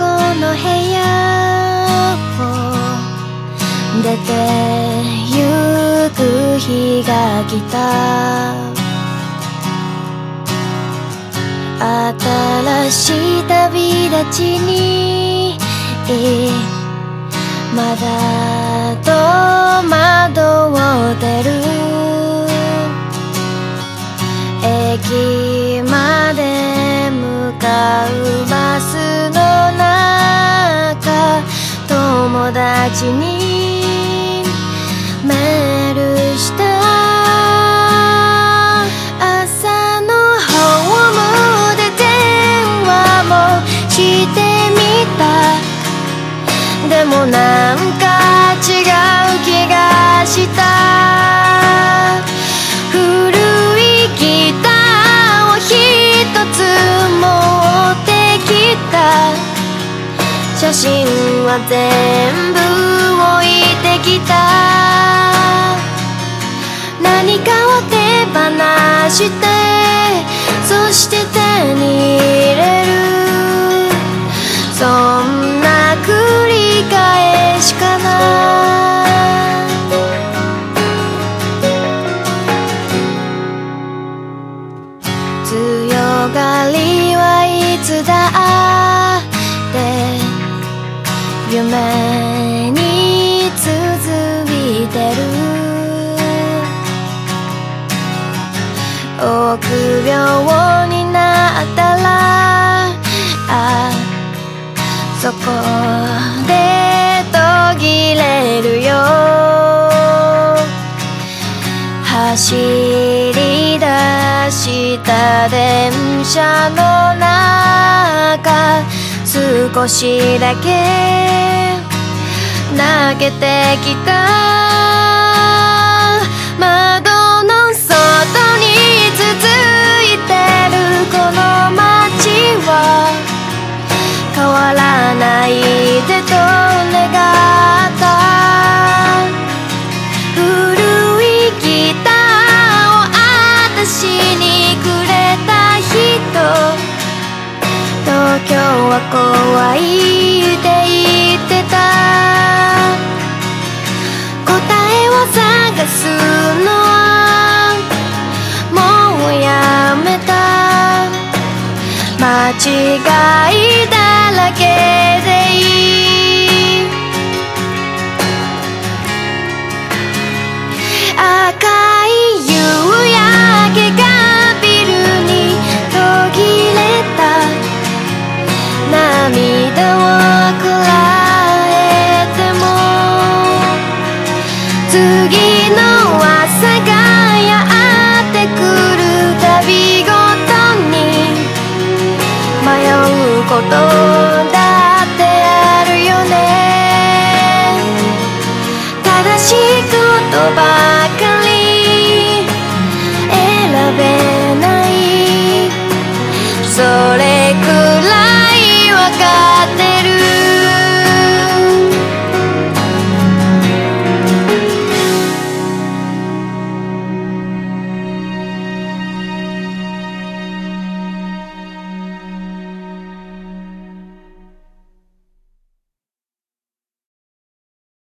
の部屋を出てゆく日が来た。新しい旅立ちにまだ戸惑ってる。駅まで向かうバス達にメールした。朝のホームで電話もしてみた。でもなんか違う気がした。写真は全部置いてきた。何かを手放してそして手に入れる。そんな繰り返しかな。強がり夢に続いてる臆病になったらあそこで途切れるよ走り出した電車の中少しだけ泣けてきた窓の外に続いてるこの街は変わらないでと願った古いギターを私にくれた人東京は怖いって間違いだらけでいい赤い夕焼けがビルに途切れた涙をこらえても次の朝がことだってあるよね。正しい言葉。